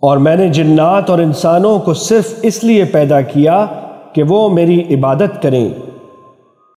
اور میں نے جنات اور انسانوں کو صرف اس لیے پیدا کیا کہ وہ میری عبادت کریں۔